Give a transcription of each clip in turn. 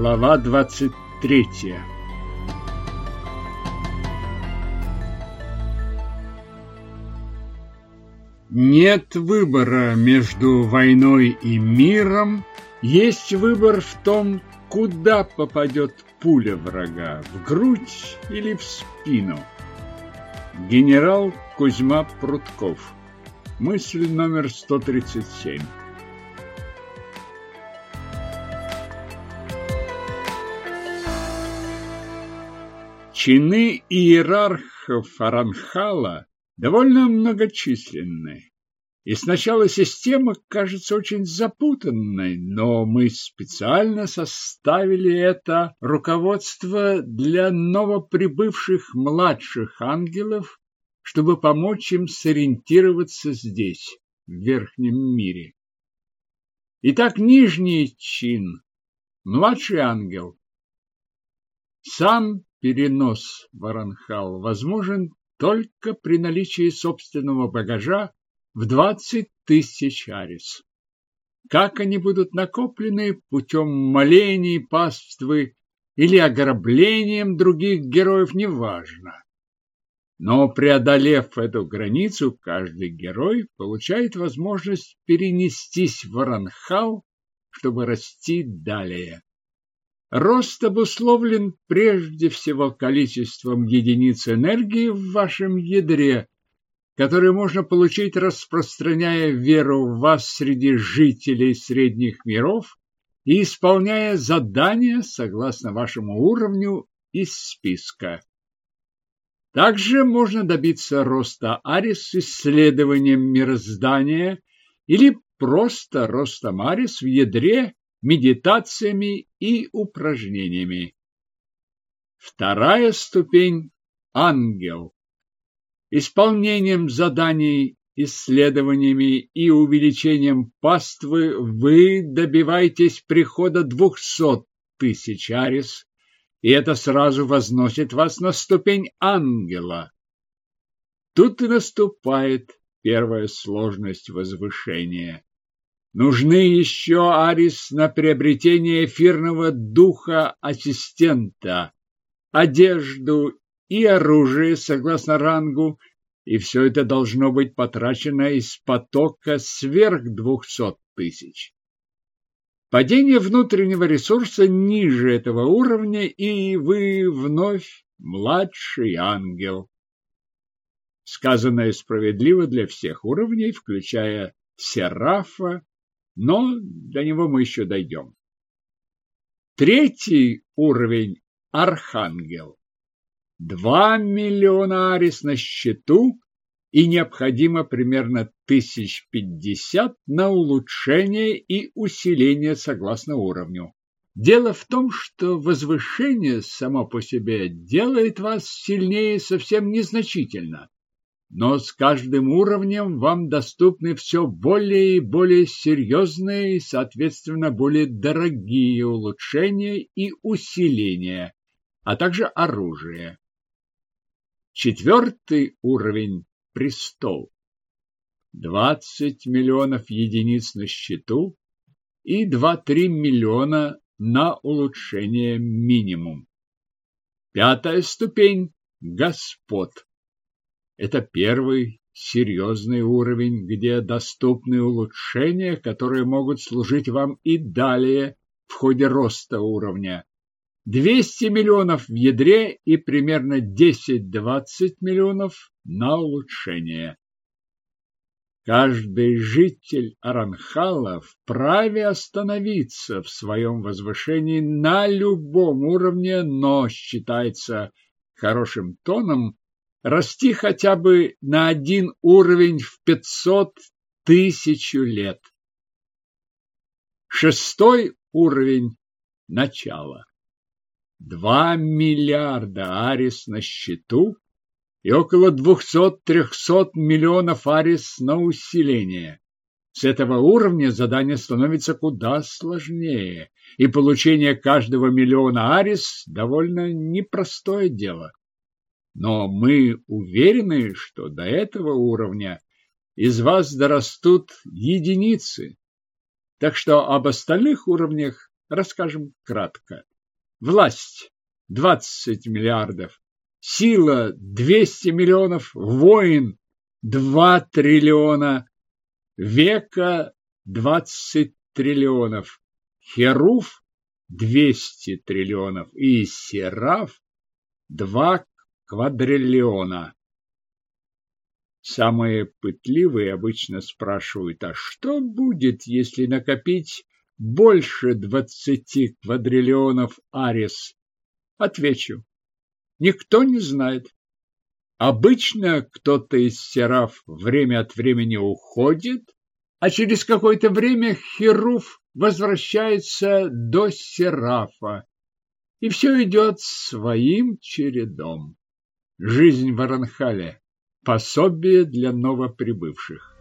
Глава 23 Нет выбора между войной и миром, есть выбор в том, куда попадет пуля врага, в грудь или в спину. Генерал Кузьма Прутков Мысль номер 137 Чины иерархов Аранхала довольно многочисленны. И сначала система кажется очень запутанной, но мы специально составили это руководство для новоприбывших младших ангелов, чтобы помочь им сориентироваться здесь, в верхнем мире. Итак, нижний чин, младший ангел. Сам перенос в возможен только при наличии собственного багажа в 20 тысяч арис. Как они будут накоплены путем молений, паствы или ограблением других героев, неважно. Но преодолев эту границу, каждый герой получает возможность перенестись в Аранхал, чтобы расти далее. Рост обусловлен прежде всего количеством единиц энергии в вашем ядре, которые можно получить, распространяя веру в вас среди жителей средних миров и исполняя задания согласно вашему уровню из списка. Также можно добиться роста Арис исследованием мироздания или просто ростом Арис в ядре медитациями и упражнениями. Вторая ступень – ангел. Исполнением заданий, исследованиями и увеличением паствы вы добиваетесь прихода двухсот тысяч арис, и это сразу возносит вас на ступень ангела. Тут и наступает первая сложность возвышения. Нужны еще арис на приобретение эфирного духа ассистента, одежду и оружие согласно рангу, и все это должно быть потрачено из потока сверх двухсот тысяч. Падение внутреннего ресурса ниже этого уровня, и вы вновь младший ангел. Сказанное справедливо для всех уровней, включая Серафа но до него мы еще дойдем. Третий уровень – Архангел. Два миллиона арис на счету и необходимо примерно тысяч пятьдесят на улучшение и усиление согласно уровню. Дело в том, что возвышение само по себе делает вас сильнее совсем незначительно но с каждым уровнем вам доступны все более и более серьезные и, соответственно, более дорогие улучшения и усиления, а также оружие. Четвертый уровень – престол. 20 миллионов единиц на счету и 2-3 миллиона на улучшение минимум. Пятая ступень – господ. Это первый серьезный уровень, где доступны улучшения, которые могут служить вам и далее в ходе роста уровня. 200 миллионов в ядре и примерно 10-20 миллионов на улучшение. Каждый житель Аранхала вправе остановиться в своем возвышении на любом уровне, но считается хорошим тоном расти хотя бы на один уровень в пятьсот тысячу лет. Шестой уровень – начало. Два миллиарда арис на счету и около двухсот-трехсот миллионов арис на усиление. С этого уровня задание становится куда сложнее, и получение каждого миллиона арис довольно непростое дело. Но мы уверены, что до этого уровня из вас дорастут единицы. Так что об остальных уровнях Расскажем кратко. Власть – 20 миллиардов, сила – 200 миллионов, воин – 2 триллиона, века – 20 триллионов, херуф – 200 триллионов и сераф – 2 квадриллиона. Самые пытливые обычно спрашивают, а что будет, если накопить больше двадцати квадриллионов арис? Отвечу, никто не знает. Обычно кто-то из сераф время от времени уходит, а через какое-то время Херуф возвращается до серафа, и все идет своим чередом. Жизнь в Аранхале Пособие для новоприбывших.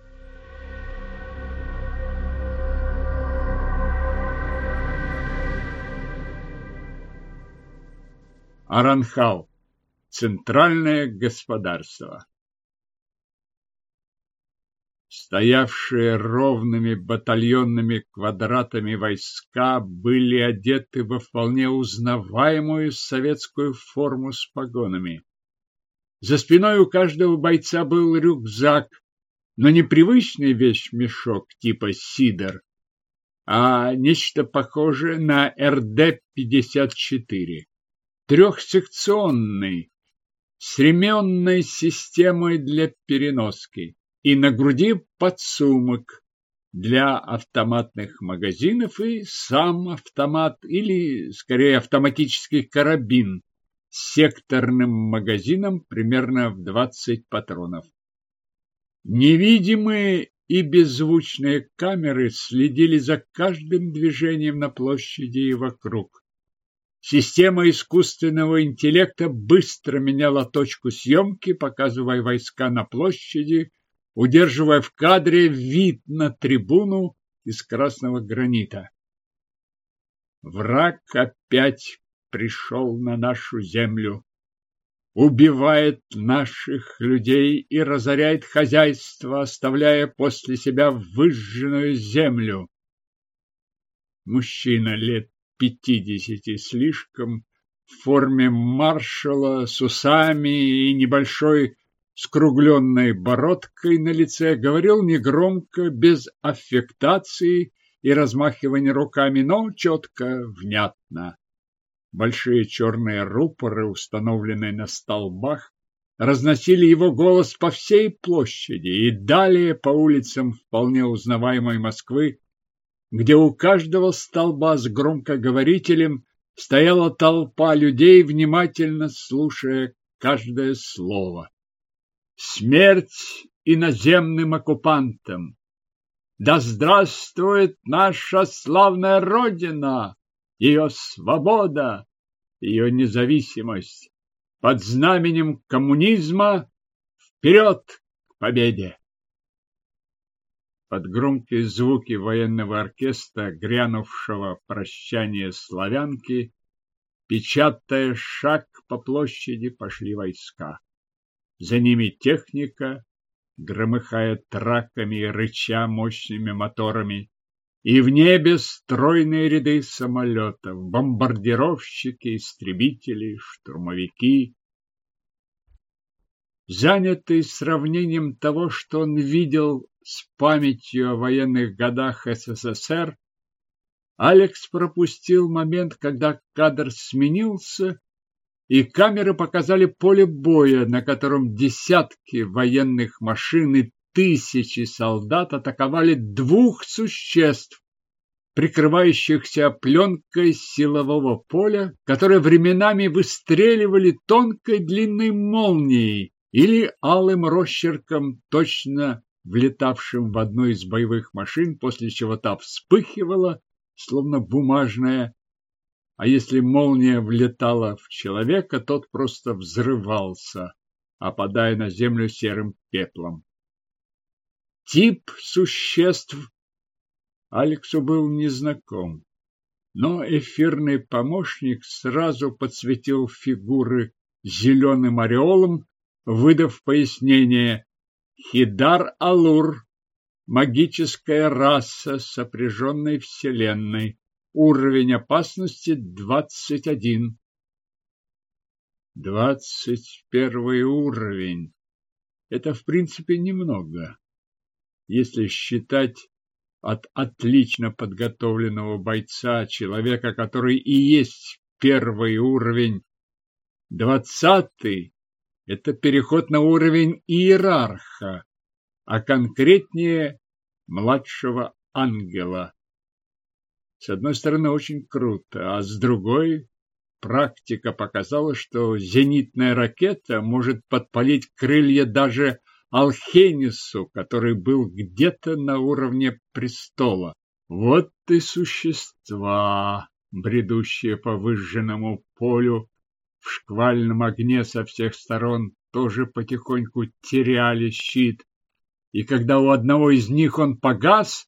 Аранхал. Центральное господарство. Стоявшие ровными батальонными квадратами войска были одеты во вполне узнаваемую советскую форму с погонами. За спиной у каждого бойца был рюкзак, но не привычный вещмешок типа сидор, а нечто похожее на РД-54. Трехсекционный, с ременной системой для переноски и на груди подсумок для автоматных магазинов и сам автомат или, скорее, автоматический карабин секторным магазином примерно в 20 патронов. Невидимые и беззвучные камеры следили за каждым движением на площади и вокруг. Система искусственного интеллекта быстро меняла точку съемки, показывая войска на площади, удерживая в кадре вид на трибуну из красного гранита. Враг опять пришел на нашу землю, убивает наших людей и разоряет хозяйство, оставляя после себя выжженную землю. Мужчина лет пятидесяти слишком, в форме маршала, с усами и небольшой скругленной бородкой на лице, говорил негромко, без аффектации и размахивания руками, но четко, внятно. Большие черные рупоры, установленные на столбах, разносили его голос по всей площади и далее по улицам вполне узнаваемой Москвы, где у каждого столба с громкоговорителем стояла толпа людей, внимательно слушая каждое слово. Смерть иноземным оккупантам! Да здравствует наша славная Родина! Ее свобода, ее независимость. Под знаменем коммунизма вперед к победе! Под громкие звуки военного оркестра, грянувшего прощание славянки, печатая шаг по площади, пошли войска. За ними техника, громыхая траками и рыча мощными моторами, и в небе стройные ряды самолетов, бомбардировщики, истребители, штурмовики. Занятый сравнением того, что он видел с памятью о военных годах СССР, Алекс пропустил момент, когда кадр сменился, и камеры показали поле боя, на котором десятки военных машин и тысячи солдат атаковали двух существ, прикрывающихся пленкой силового поля, которые временами выстреливали тонкой длинной молнией или алым росчерком, точно влетавшим в одну из боевых машин, после чего та вспыхивала, словно бумажная, а если молния влетала в человека, тот просто взрывался, опадая на землю серым пеплом. Тип существ Алексу был незнаком, но эфирный помощник сразу подсветил фигуры зеленым ореолом, выдав пояснение Хидар-Алур – магическая раса сопряженной вселенной, уровень опасности двадцать один. Двадцать первый уровень. Это, в принципе, немного, если считать от отлично подготовленного бойца, человека, который и есть первый уровень. Двадцатый – это переход на уровень иерарха, а конкретнее младшего ангела. С одной стороны, очень круто, а с другой практика показала, что зенитная ракета может подпалить крылья даже Алхенису, который был где-то на уровне престола. Вот и существа, бредущие по выжженному полю, в шквальном огне со всех сторон тоже потихоньку теряли щит. И когда у одного из них он погас,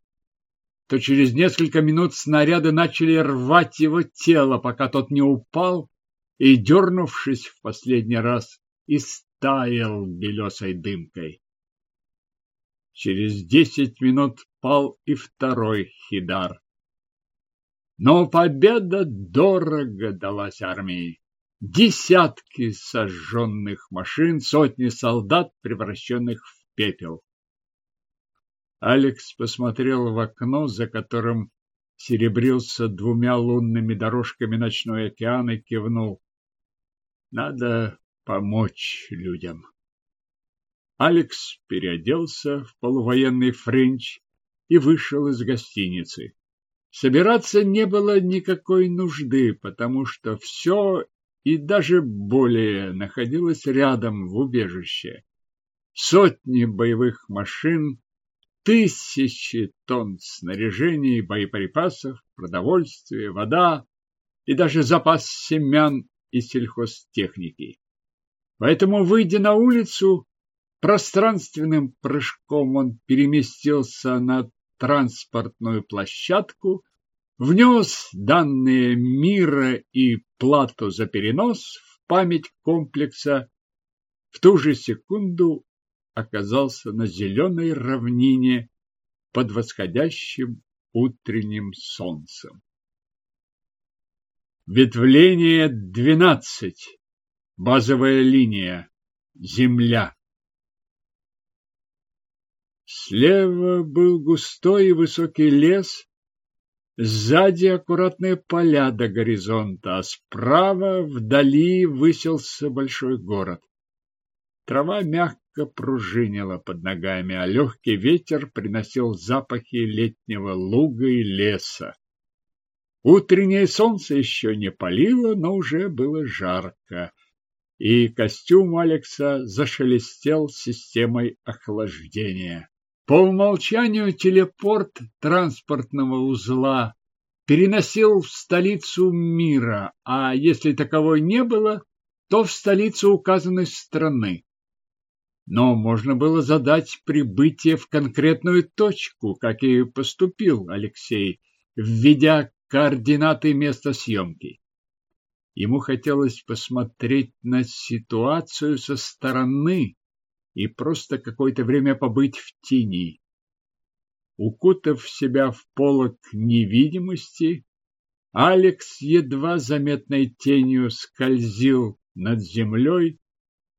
то через несколько минут снаряды начали рвать его тело, пока тот не упал и, дернувшись в последний раз, истаял белесой дымкой. Через десять минут пал и второй хидар. Но победа дорого далась армии. Десятки сожженных машин, сотни солдат, превращенных в пепел. Алекс посмотрел в окно, за которым серебрился двумя лунными дорожками ночной океан и кивнул. Надо помочь людям. Алекс переоделся в полувоенный френч и вышел из гостиницы. Собираться не было никакой нужды, потому что все и даже более находилось рядом в убежище. Сотни боевых машин, тысячи тонн снаряжений боеприпасов, продовольствия, вода и даже запас семян и сельхозтехники. Поэтому, выйдя на улицу, пространственным прыжком он переместился на транспортную площадку, внес данные мира и плату за перенос в память комплекса, в ту же секунду оказался на зеленой равнине под восходящим утренним солнцем. Ветвление 12. Базовая линия. Земля. Слева был густой и высокий лес, сзади аккуратные поля до горизонта, а справа вдали высился большой город. Трава мягко пружинила под ногами, а легкий ветер приносил запахи летнего луга и леса. Утреннее солнце еще не палило, но уже было жарко, и костюм Алекса зашелестел системой охлаждения. По умолчанию телепорт транспортного узла переносил в столицу мира, а если таковой не было, то в столицу указанной страны но можно было задать прибытие в конкретную точку, как и поступил Алексей, введя координаты места съемки. Ему хотелось посмотреть на ситуацию со стороны и просто какое-то время побыть в тени. Укутав себя в полок невидимости, Алекс едва заметной тенью скользил над землей,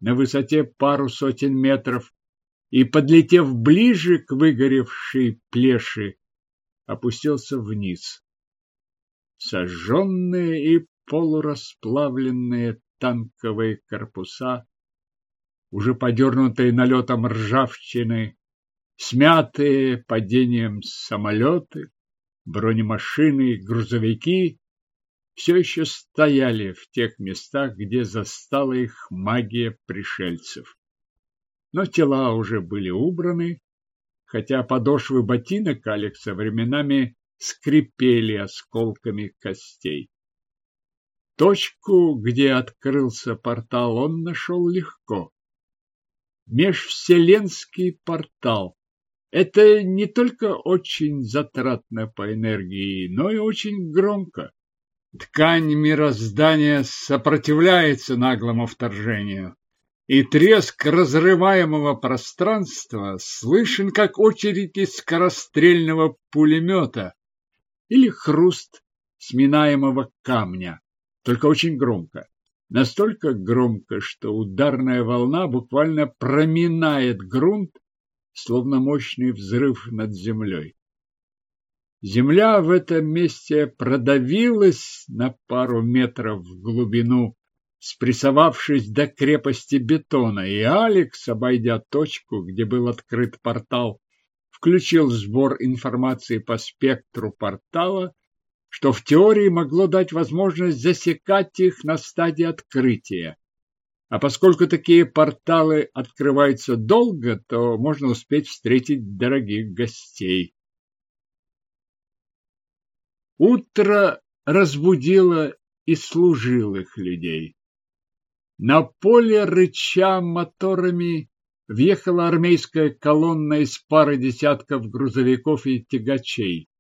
на высоте пару сотен метров и, подлетев ближе к выгоревшей плеши, опустился вниз. Сожженные и полурасплавленные танковые корпуса, уже подернутые налетом ржавчины, смятые падением самолеты, бронемашины, грузовики все еще стояли в тех местах, где застала их магия пришельцев. Но тела уже были убраны, хотя подошвы ботинок Алекса временами скрипели осколками костей. Точку, где открылся портал, он нашел легко. Межвселенский портал. Это не только очень затратно по энергии, но и очень громко. Ткань мироздания сопротивляется наглому вторжению, и треск разрываемого пространства слышен как очередь из скорострельного пулемета или хруст сминаемого камня, только очень громко. Настолько громко, что ударная волна буквально проминает грунт, словно мощный взрыв над землей. Земля в этом месте продавилась на пару метров в глубину, спрессовавшись до крепости бетона, и Алекс, обойдя точку, где был открыт портал, включил сбор информации по спектру портала, что в теории могло дать возможность засекать их на стадии открытия. А поскольку такие порталы открываются долго, то можно успеть встретить дорогих гостей. Утро разбудило и служилых людей. На поле, рыча моторами, въехала армейская колонна из пары десятков грузовиков и тягачей.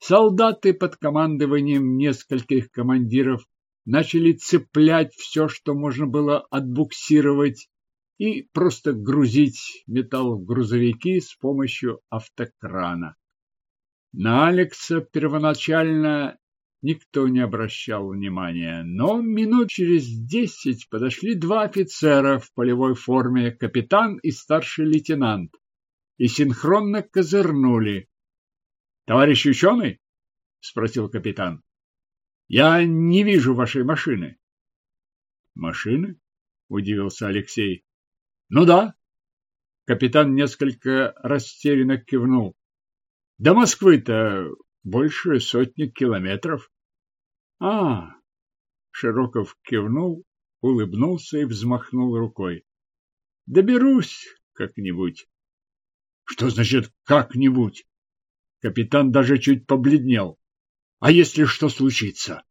Солдаты под командованием нескольких командиров начали цеплять все, что можно было отбуксировать, и просто грузить металл в грузовики с помощью автокрана. На Алекса первоначально никто не обращал внимания, но минут через десять подошли два офицера в полевой форме, капитан и старший лейтенант, и синхронно козырнули. Товарищ ученый? спросил капитан. Я не вижу вашей машины. Машины? удивился Алексей. Ну да. Капитан несколько растерянно кивнул. До Москвы-то больше сотни километров. А, Широков кивнул, улыбнулся и взмахнул рукой. Доберусь как-нибудь. Что значит как-нибудь? Капитан даже чуть побледнел. А если что случится?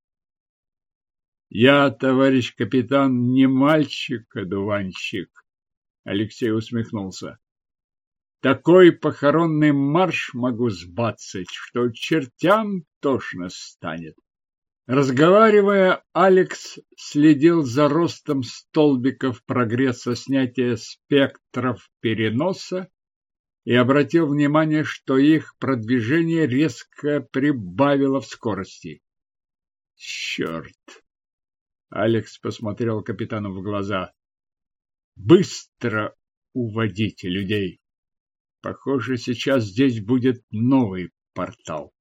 Я, товарищ капитан, не мальчик-одуванщик. Алексей усмехнулся. Такой похоронный марш могу сбацать, что чертям тошно станет. Разговаривая, Алекс следил за ростом столбиков прогресса снятия спектров переноса и обратил внимание, что их продвижение резко прибавило в скорости. Черт! Алекс посмотрел капитану в глаза. Быстро уводите людей. Похоже, сейчас здесь будет новый портал.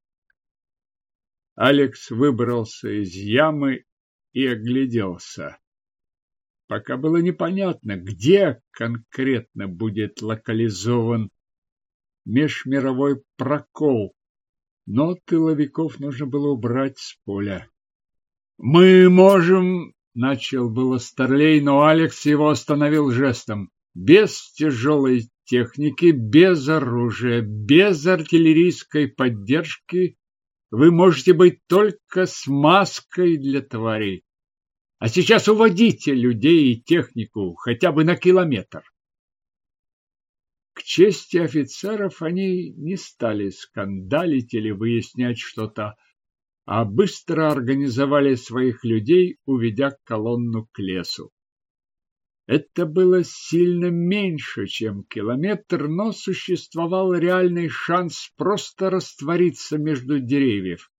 Алекс выбрался из ямы и огляделся. Пока было непонятно, где конкретно будет локализован межмировой прокол, но тыловиков нужно было убрать с поля. «Мы можем...» — начал было Старлей, но Алекс его остановил жестом. «Без тяжелой техники, без оружия, без артиллерийской поддержки вы можете быть только смазкой для тварей. А сейчас уводите людей и технику хотя бы на километр. К чести офицеров они не стали скандалить или выяснять что-то, а быстро организовали своих людей, уведя колонну к лесу. Это было сильно меньше, чем километр, но существовал реальный шанс просто раствориться между деревьев.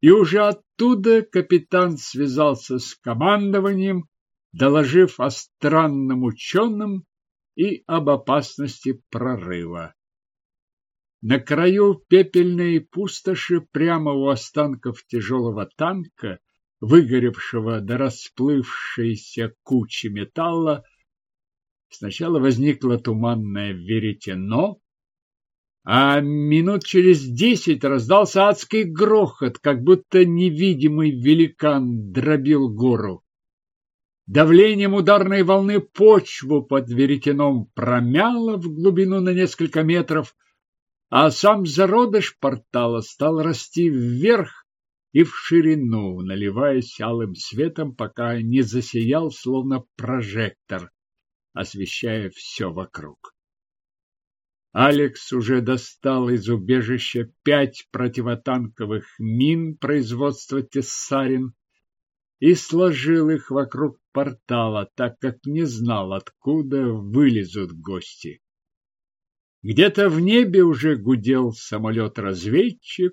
И уже оттуда капитан связался с командованием, доложив о странном ученом и об опасности прорыва. На краю пепельной пустоши прямо у останков тяжелого танка выгоревшего до расплывшейся кучи металла, сначала возникло туманное веретено, а минут через десять раздался адский грохот, как будто невидимый великан дробил гору. Давлением ударной волны почву под веретеном промяло в глубину на несколько метров, а сам зародыш портала стал расти вверх, и в ширину, наливаясь алым светом, пока не засиял, словно прожектор, освещая все вокруг. Алекс уже достал из убежища пять противотанковых мин производства Тессарин и сложил их вокруг портала, так как не знал, откуда вылезут гости. Где-то в небе уже гудел самолет-разведчик,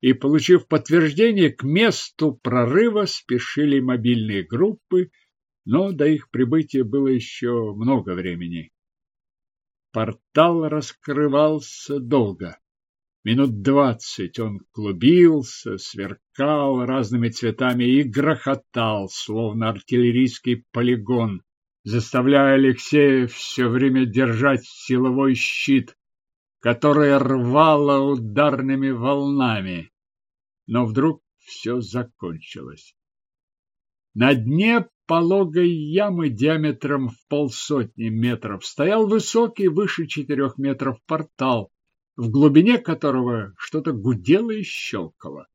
и, получив подтверждение, к месту прорыва спешили мобильные группы, но до их прибытия было еще много времени. Портал раскрывался долго. Минут двадцать он клубился, сверкал разными цветами и грохотал, словно артиллерийский полигон, заставляя Алексея все время держать силовой щит, который рвало ударными волнами. Но вдруг все закончилось. На дне пологой ямы диаметром в полсотни метров стоял высокий, выше четырех метров портал, в глубине которого что-то гудело и щелкало.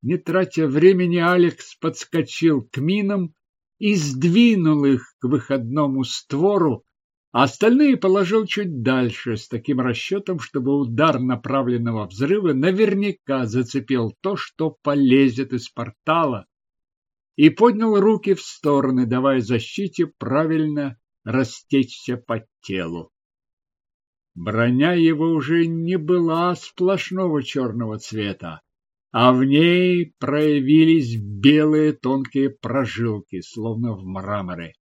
Не тратя времени, Алекс подскочил к минам и сдвинул их к выходному створу, а остальные положил чуть дальше, с таким расчетом, чтобы удар направленного взрыва наверняка зацепил то, что полезет из портала, и поднял руки в стороны, давая защите правильно растечься по телу. Броня его уже не была сплошного черного цвета, а в ней проявились белые тонкие прожилки, словно в мраморе.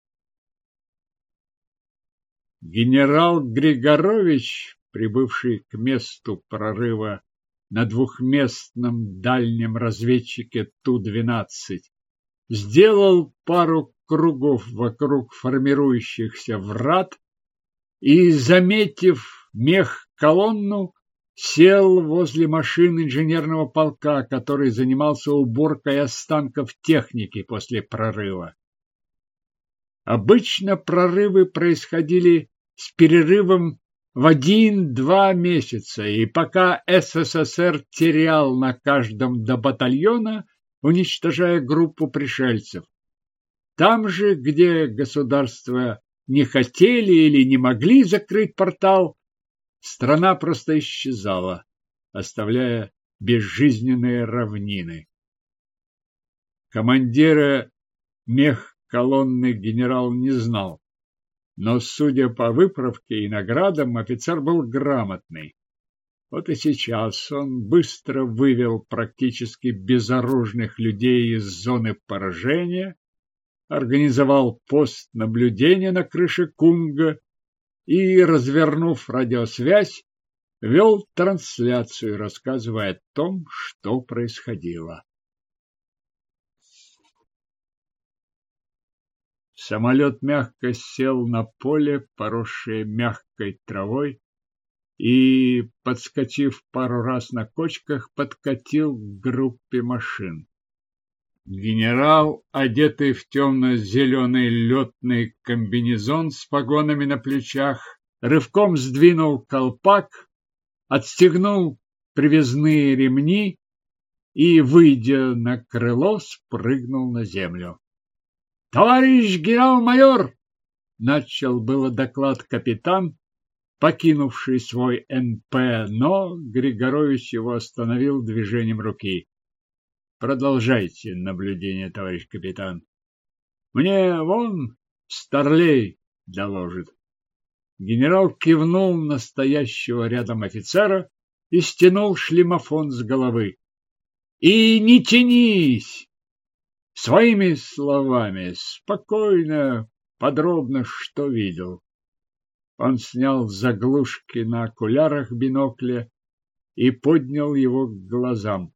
Генерал Григорович, прибывший к месту прорыва на двухместном дальнем разведчике Ту-12, сделал пару кругов вокруг формирующихся врат и, заметив мех-колонну, сел возле машин инженерного полка, который занимался уборкой останков техники после прорыва. Обычно прорывы происходили с перерывом в один-два месяца, и пока СССР терял на каждом до батальона, уничтожая группу пришельцев. Там же, где государства не хотели или не могли закрыть портал, страна просто исчезала, оставляя безжизненные равнины. Командира мех колонны генерал не знал. Но, судя по выправке и наградам, офицер был грамотный. Вот и сейчас он быстро вывел практически безоружных людей из зоны поражения, организовал пост наблюдения на крыше Кунга и, развернув радиосвязь, вел трансляцию, рассказывая о том, что происходило. Самолет мягко сел на поле, поросшее мягкой травой, и, подскочив пару раз на кочках, подкатил к группе машин. Генерал, одетый в темно-зеленый летный комбинезон с погонами на плечах, рывком сдвинул колпак, отстегнул привязные ремни и, выйдя на крыло, спрыгнул на землю. Товарищ генерал-майор, начал было доклад капитан, покинувший свой НП, но Григорович его остановил движением руки. Продолжайте наблюдение, товарищ капитан. Мне вон Старлей доложит. Генерал кивнул на стоящего рядом офицера и стянул шлемофон с головы. И не тянись! своими словами, спокойно, подробно, что видел. Он снял заглушки на окулярах бинокля и поднял его к глазам.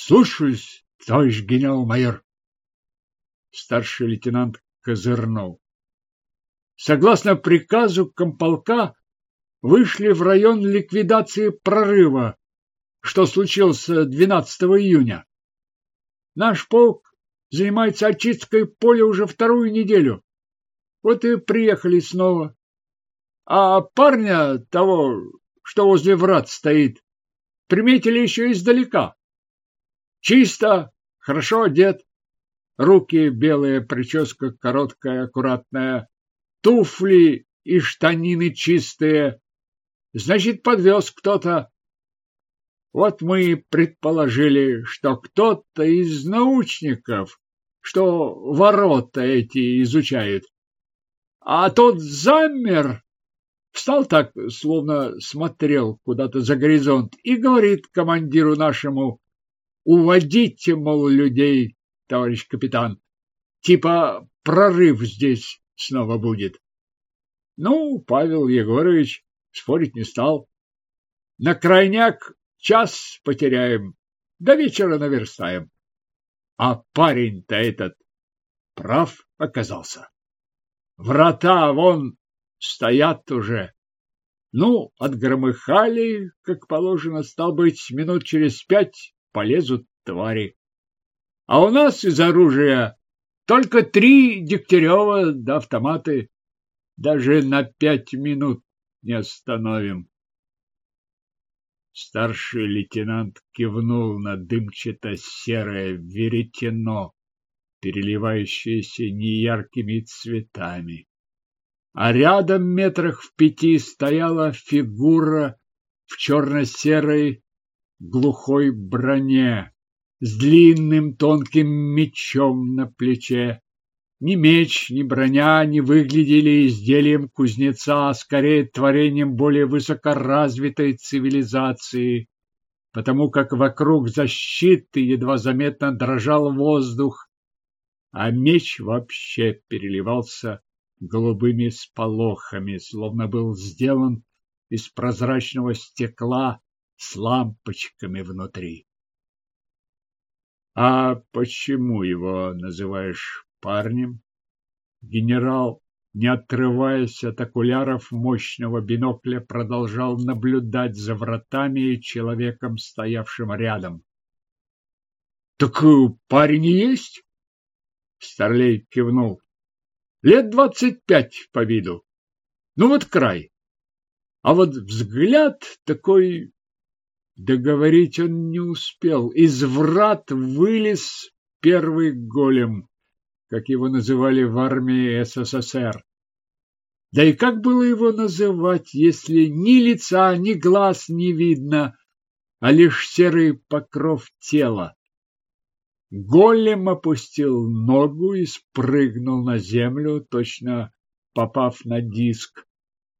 Слушаюсь, товарищ генерал-майор. Старший лейтенант козырнул. Согласно приказу комполка, вышли в район ликвидации прорыва, что случилось 12 июня. Наш полк занимается очисткой поля уже вторую неделю. Вот и приехали снова. А парня того, что возле врат стоит, приметили еще издалека. Чисто, хорошо одет, руки белые, прическа короткая, аккуратная, туфли и штанины чистые. Значит, подвез кто-то. Вот мы и предположили, что кто-то из научников, что ворота эти изучает. А тот замер, Встал так, словно смотрел куда-то за горизонт, и говорит командиру нашему, уводите, мол, людей, товарищ капитан, типа прорыв здесь снова будет. Ну, Павел Егорович спорить не стал. На крайняк час потеряем, до вечера наверстаем. А парень-то этот прав оказался. Врата вон стоят уже. Ну, отгромыхали, как положено, стал быть, минут через пять полезут твари. А у нас из оружия только три Дегтярева да автоматы. Даже на пять минут не остановим. Старший лейтенант кивнул на дымчато-серое веретено, переливающееся неяркими цветами. А рядом метрах в пяти стояла фигура в черно-серой глухой броне с длинным тонким мечом на плече. Ни меч, ни броня не выглядели изделием кузнеца, а скорее творением более высокоразвитой цивилизации, потому как вокруг защиты едва заметно дрожал воздух, а меч вообще переливался голубыми сполохами, словно был сделан из прозрачного стекла с лампочками внутри. А почему его называешь парнем? Генерал, не отрываясь от окуляров мощного бинокля, продолжал наблюдать за вратами и человеком, стоявшим рядом. — Так парень есть? Старлей кивнул. — Лет двадцать пять по виду. Ну вот край. А вот взгляд такой Договорить он не успел. Из врат вылез первый голем, как его называли в армии СССР. Да и как было его называть, если ни лица, ни глаз не видно, а лишь серый покров тела? Голем опустил ногу и спрыгнул на землю, точно попав на диск,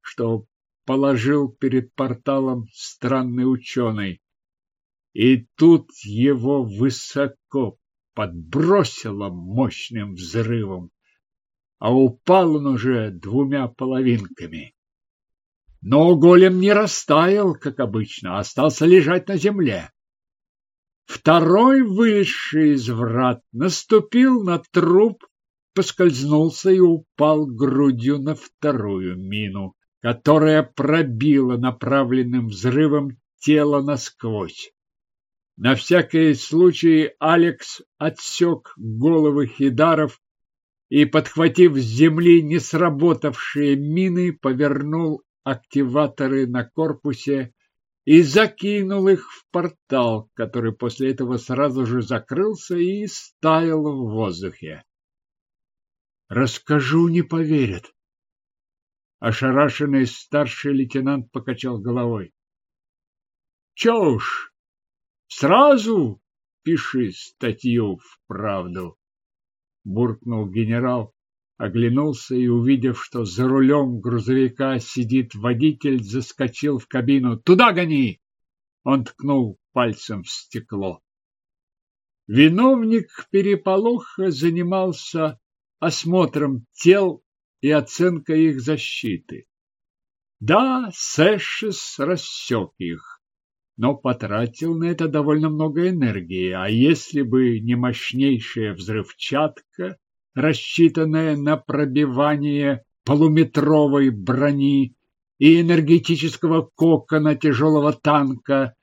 что положил перед порталом странный ученый. И тут его высоко подбросило мощным взрывом, а упал он уже двумя половинками. Но голем не растаял, как обычно, а остался лежать на земле. Второй, вылезший из врат, наступил на труп, поскользнулся и упал грудью на вторую мину которая пробила направленным взрывом тело насквозь. На всякий случай Алекс отсек головы хидаров и, подхватив с земли не сработавшие мины, повернул активаторы на корпусе и закинул их в портал, который после этого сразу же закрылся и стаял в воздухе. Расскажу, не поверят. Ошарашенный старший лейтенант покачал головой. Чё уж, сразу пиши статью в правду, буркнул генерал, оглянулся и, увидев, что за рулем грузовика сидит водитель, заскочил в кабину. «Туда гони!» Он ткнул пальцем в стекло. Виновник переполоха занимался осмотром тел и оценка их защиты. Да, Сэшес рассек их, но потратил на это довольно много энергии, а если бы не мощнейшая взрывчатка, рассчитанная на пробивание полуметровой брони и энергетического кокона тяжелого танка,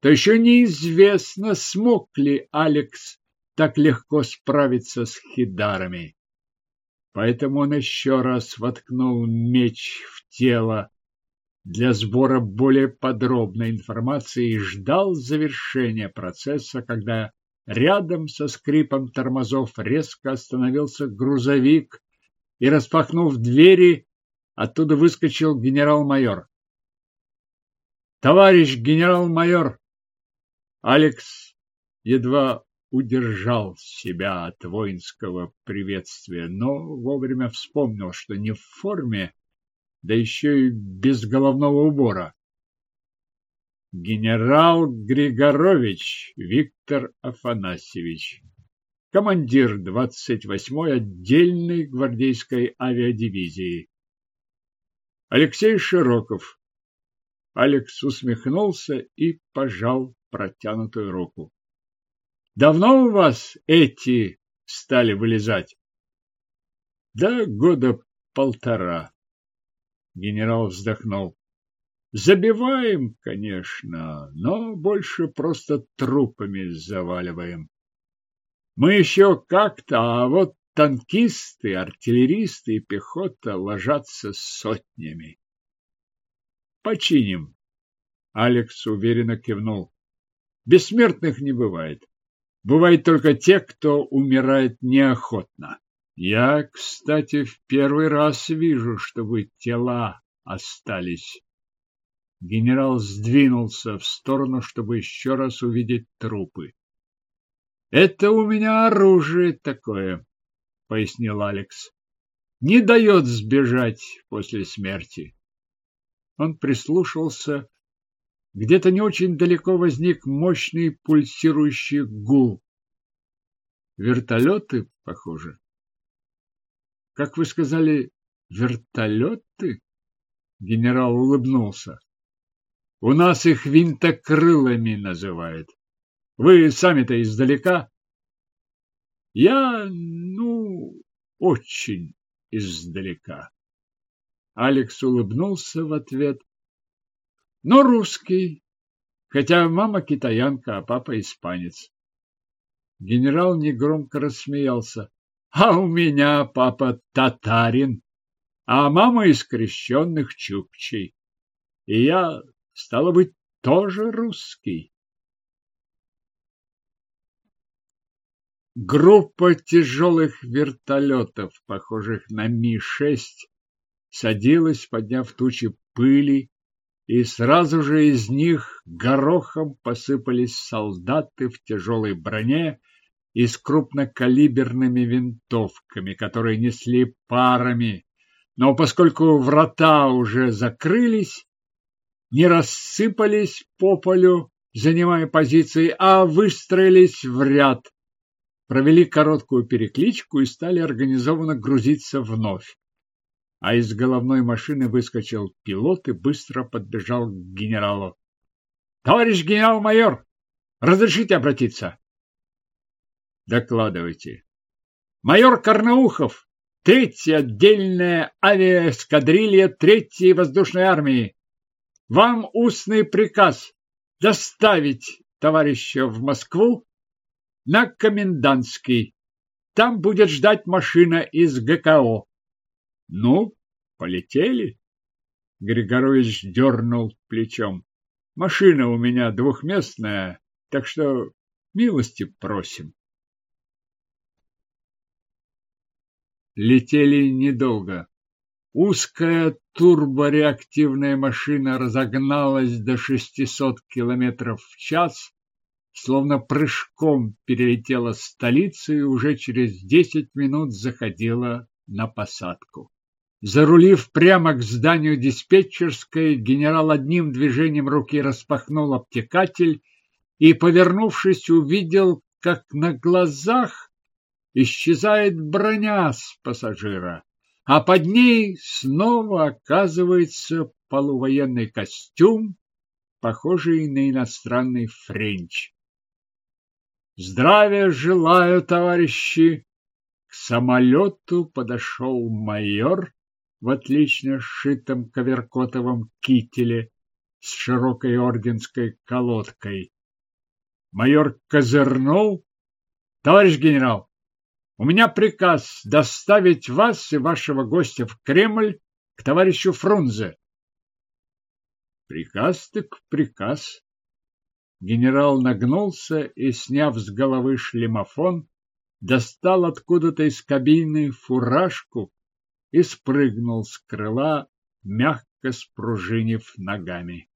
то еще неизвестно, смог ли Алекс так легко справиться с хидарами. Поэтому он еще раз воткнул меч в тело для сбора более подробной информации и ждал завершения процесса, когда рядом со скрипом тормозов резко остановился грузовик и, распахнув двери, оттуда выскочил генерал-майор. «Товарищ генерал-майор!» Алекс едва удержал себя от воинского приветствия, но вовремя вспомнил, что не в форме, да еще и без головного убора. Генерал Григорович Виктор Афанасьевич, командир 28-й отдельной гвардейской авиадивизии. Алексей Широков. Алекс усмехнулся и пожал протянутую руку. Давно у вас эти стали вылезать? Да года полтора. Генерал вздохнул. Забиваем, конечно, но больше просто трупами заваливаем. Мы еще как-то, а вот танкисты, артиллеристы и пехота ложатся сотнями. Починим. Алекс уверенно кивнул. Бессмертных не бывает. Бывает только те, кто умирает неохотно. Я, кстати, в первый раз вижу, чтобы тела остались. Генерал сдвинулся в сторону, чтобы еще раз увидеть трупы. Это у меня оружие такое, пояснил Алекс. Не дает сбежать после смерти. Он прислушался. Где-то не очень далеко возник мощный пульсирующий гул. Вертолеты, похоже. Как вы сказали, вертолеты? Генерал улыбнулся. У нас их винтокрылами называют. Вы сами-то издалека? Я, ну, очень издалека. Алекс улыбнулся в ответ. Но русский, хотя мама китаянка, а папа испанец. Генерал негромко рассмеялся. А у меня папа татарин, а мама из крещенных чукчей. И я Стало быть, тоже русский. Группа тяжелых вертолетов, похожих на Ми-6, садилась, подняв тучи пыли, и сразу же из них горохом посыпались солдаты в тяжелой броне и с крупнокалиберными винтовками, которые несли парами. Но поскольку врата уже закрылись, не рассыпались по полю, занимая позиции, а выстроились в ряд, провели короткую перекличку и стали организованно грузиться вновь. А из головной машины выскочил пилот и быстро подбежал к генералу. — Товарищ генерал-майор, разрешите обратиться? — Докладывайте. — Майор Карнаухов, третья отдельная авиаэскадрилья третьей воздушной армии. Вам устный приказ доставить товарища в Москву на комендантский. Там будет ждать машина из ГКО. Ну, полетели. Григорович дернул плечом. Машина у меня двухместная, так что милости просим. Летели недолго. Узкая турбореактивная машина разогналась до 600 километров в час, словно прыжком перелетела столицу и уже через 10 минут заходила на посадку. Зарулив прямо к зданию диспетчерской, генерал одним движением руки распахнул обтекатель и, повернувшись, увидел, как на глазах исчезает броня с пассажира а под ней снова оказывается полувоенный костюм, похожий на иностранный френч. Здравия желаю, товарищи! К самолету подошел майор в отлично сшитом коверкотовом кителе с широкой орденской колодкой. Майор козырнул. Товарищ генерал, у меня приказ доставить вас и вашего гостя в Кремль к товарищу Фрунзе. Приказ так приказ. Генерал нагнулся и, сняв с головы шлемофон, достал откуда-то из кабины фуражку и спрыгнул с крыла, мягко спружинив ногами.